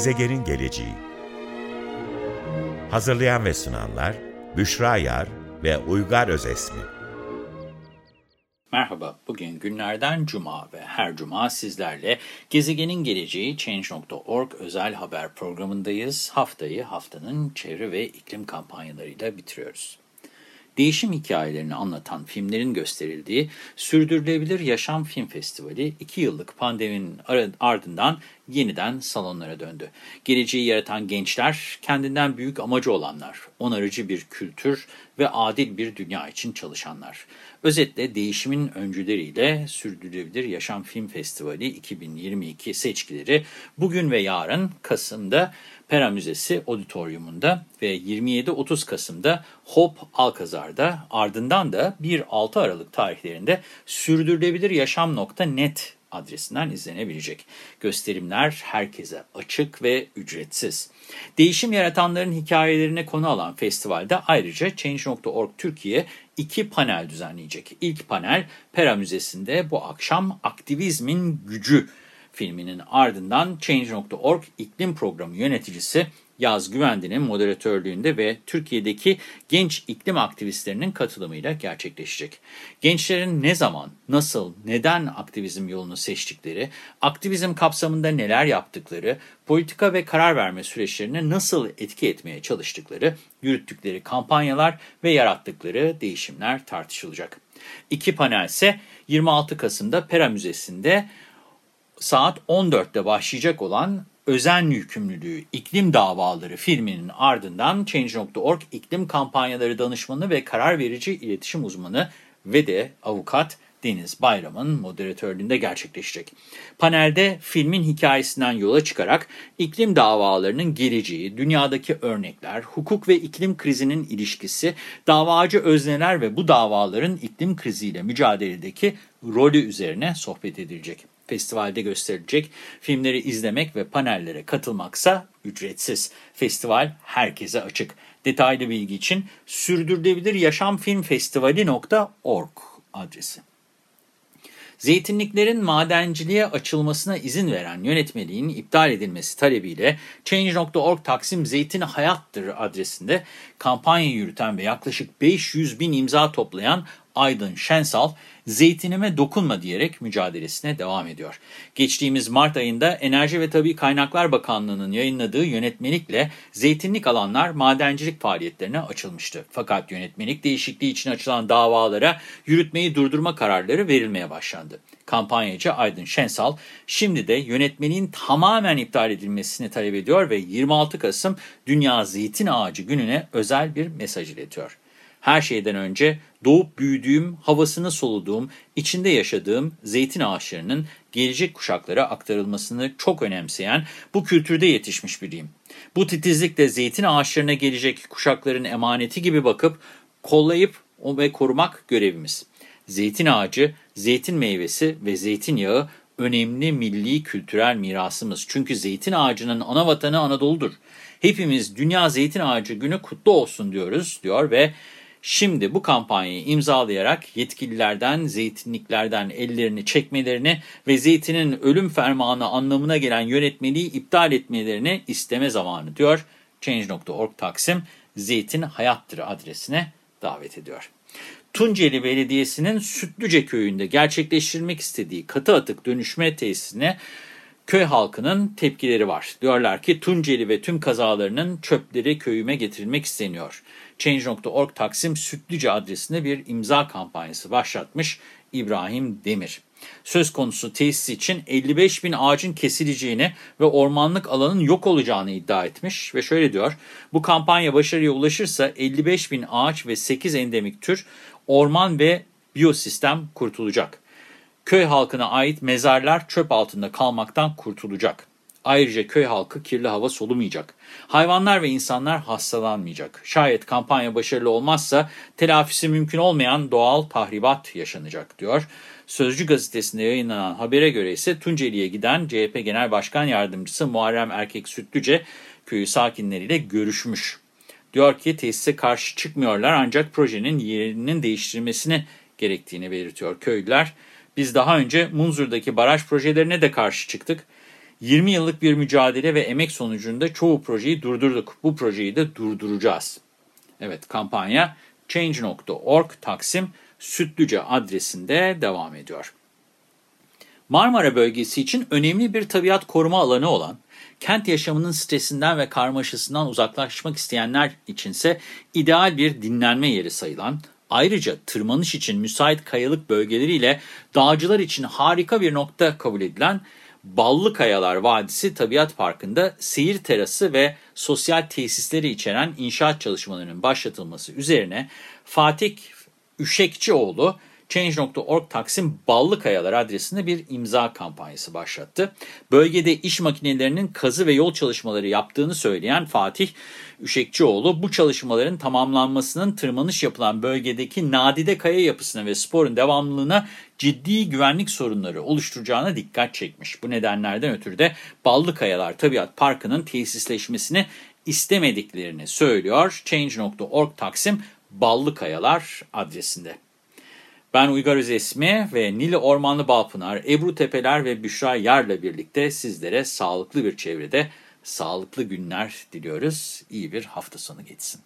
Gezegenin Geleceği Hazırlayan ve sunanlar Büşra Yar ve Uygar Özesmi Merhaba, bugün günlerden cuma ve her cuma sizlerle Gezegenin Geleceği Change.org özel haber programındayız. Haftayı haftanın çevre ve iklim kampanyalarıyla bitiriyoruz değişim hikayelerini anlatan filmlerin gösterildiği Sürdürülebilir Yaşam Film Festivali 2 yıllık pandeminin ardından yeniden salonlara döndü. Geleceği yaratan gençler, kendinden büyük amacı olanlar, onarıcı bir kültür ve adil bir dünya için çalışanlar. Özetle değişimin öncüleriyle Sürdürülebilir Yaşam Film Festivali 2022 seçkileri bugün ve yarın Kasım'da Pera Müzesi Auditorium'unda ve 27-30 Kasım'da Hop Alkazar'da ardından da 1-6 Aralık tarihlerinde sürdürülebiliryaşam.net adresinden izlenebilecek. Gösterimler herkese açık ve ücretsiz. Değişim yaratanların hikayelerine konu alan festivalde ayrıca Change.org Türkiye iki panel düzenleyecek. İlk panel Pera Müzesi'nde bu akşam aktivizmin gücü filminin ardından Change.org iklim programı yöneticisi Yaz Güvendi'nin moderatörlüğünde ve Türkiye'deki genç iklim aktivistlerinin katılımıyla gerçekleşecek. Gençlerin ne zaman, nasıl, neden aktivizm yolunu seçtikleri, aktivizm kapsamında neler yaptıkları, politika ve karar verme süreçlerine nasıl etki etmeye çalıştıkları, yürüttükleri kampanyalar ve yarattıkları değişimler tartışılacak. İki panel ise 26 Kasım'da Pera Müzesi'nde saat 14'te başlayacak olan Özen Yükümlülüğü İklim Davaları filminin ardından Change.org iklim kampanyaları danışmanı ve karar verici iletişim uzmanı ve de avukat Deniz Bayram'ın moderatörlüğünde gerçekleşecek. Panelde filmin hikayesinden yola çıkarak iklim davalarının geleceği, dünyadaki örnekler, hukuk ve iklim krizinin ilişkisi, davacı özneler ve bu davaların iklim kriziyle mücadeledeki rolü üzerine sohbet edilecek festivalde gösterilecek filmleri izlemek ve panellere katılmaksa ücretsiz. Festival herkese açık. Detaylı bilgi için sürdürülebilir yaşam film festivali.org adresi. Zeytinliklerin madenciliğe açılmasına izin veren yönetmeliğin iptal edilmesi talebiyle Change.org Taksim Zeytin Hayattır adresinde kampanya yürüten ve yaklaşık 500 bin imza toplayan Aydın Şensal, zeytinime dokunma diyerek mücadelesine devam ediyor. Geçtiğimiz Mart ayında Enerji ve Tabi Kaynaklar Bakanlığı'nın yayınladığı yönetmelikle zeytinlik alanlar madencilik faaliyetlerine açılmıştı. Fakat yönetmelik değişikliği için açılan davalara yürütmeyi durdurma kararları verilmeye başlandı. Kampanyacı Aydın Şensal şimdi de yönetmenin tamamen iptal edilmesini talep ediyor ve 26 Kasım Dünya Zeytin Ağacı gününe özel bir mesaj iletiyor. Her şeyden önce doğup büyüdüğüm, havasını soluduğum, içinde yaşadığım zeytin ağaçlarının gelecek kuşaklara aktarılmasını çok önemseyen bu kültürde yetişmiş biriyim. Bu titizlikle zeytin ağaçlarına gelecek kuşakların emaneti gibi bakıp kollayıp ve korumak görevimiz. Zeytin ağacı, zeytin meyvesi ve zeytinyağı önemli milli kültürel mirasımız. Çünkü zeytin ağacının ana vatanı Anadolu'dur. Hepimiz Dünya Zeytin Ağacı Günü kutlu olsun diyoruz diyor ve Şimdi bu kampanyayı imzalayarak yetkililerden zeytinliklerden ellerini çekmelerini ve zeytinin ölüm fermanı anlamına gelen yönetmeliği iptal etmelerini isteme zamanı diyor. Change.org Taksim Zeytin Hayattır adresine davet ediyor. Tunceli Belediyesi'nin Sütlüce köyünde gerçekleştirmek istediği katı atık dönüşme tesisine köy halkının tepkileri var. Diyorlar ki Tunceli ve tüm kazalarının çöpleri köyüme getirilmek isteniyor. Change.org Taksim Sütlüce adresinde bir imza kampanyası başlatmış İbrahim Demir. Söz konusu tesis için 55 bin ağacın kesileceğini ve ormanlık alanın yok olacağını iddia etmiş ve şöyle diyor. Bu kampanya başarıya ulaşırsa 55 bin ağaç ve 8 endemik tür orman ve biyosistem kurtulacak. Köy halkına ait mezarlar çöp altında kalmaktan kurtulacak. Ayrıca köy halkı kirli hava solumayacak. Hayvanlar ve insanlar hastalanmayacak. Şayet kampanya başarılı olmazsa telafisi mümkün olmayan doğal tahribat yaşanacak diyor. Sözcü gazetesinde yayınlanan habere göre ise Tunceli'ye giden CHP Genel Başkan Yardımcısı Muharrem Erkek Sütlüce köyü sakinleriyle görüşmüş. Diyor ki tesise karşı çıkmıyorlar ancak projenin yerinin değiştirilmesini gerektiğini belirtiyor köylüler. Biz daha önce Munzur'daki baraj projelerine de karşı çıktık. 20 yıllık bir mücadele ve emek sonucunda çoğu projeyi durdurduk. Bu projeyi de durduracağız. Evet kampanya Change.org Taksim Sütlüce adresinde devam ediyor. Marmara bölgesi için önemli bir tabiat koruma alanı olan, kent yaşamının stresinden ve karmaşasından uzaklaşmak isteyenler içinse ideal bir dinlenme yeri sayılan, ayrıca tırmanış için müsait kayalık bölgeleriyle dağcılar için harika bir nokta kabul edilen Ballı Kayalar Vadisi Tabiat Parkı'nda seyir terası ve sosyal tesisleri içeren inşaat çalışmalarının başlatılması üzerine Fatih Üşekçioğlu, Change.org Taksim Ballı Kayalar adresinde bir imza kampanyası başlattı. Bölgede iş makinelerinin kazı ve yol çalışmaları yaptığını söyleyen Fatih Üşekçioğlu, bu çalışmaların tamamlanmasının tırmanış yapılan bölgedeki nadide kaya yapısına ve sporun devamlılığına ciddi güvenlik sorunları oluşturacağına dikkat çekmiş. Bu nedenlerden ötürü de Ballı Kayalar Tabiat Parkı'nın tesisleşmesini istemediklerini söylüyor. Change.org Taksim Ballı Kayalar adresinde. Ben Uygar Özesmi ve Nili Ormanlı Balpınar, Ebru Tepeler ve Büşra Yar'la birlikte sizlere sağlıklı bir çevrede sağlıklı günler diliyoruz. İyi bir hafta sonu geçsin.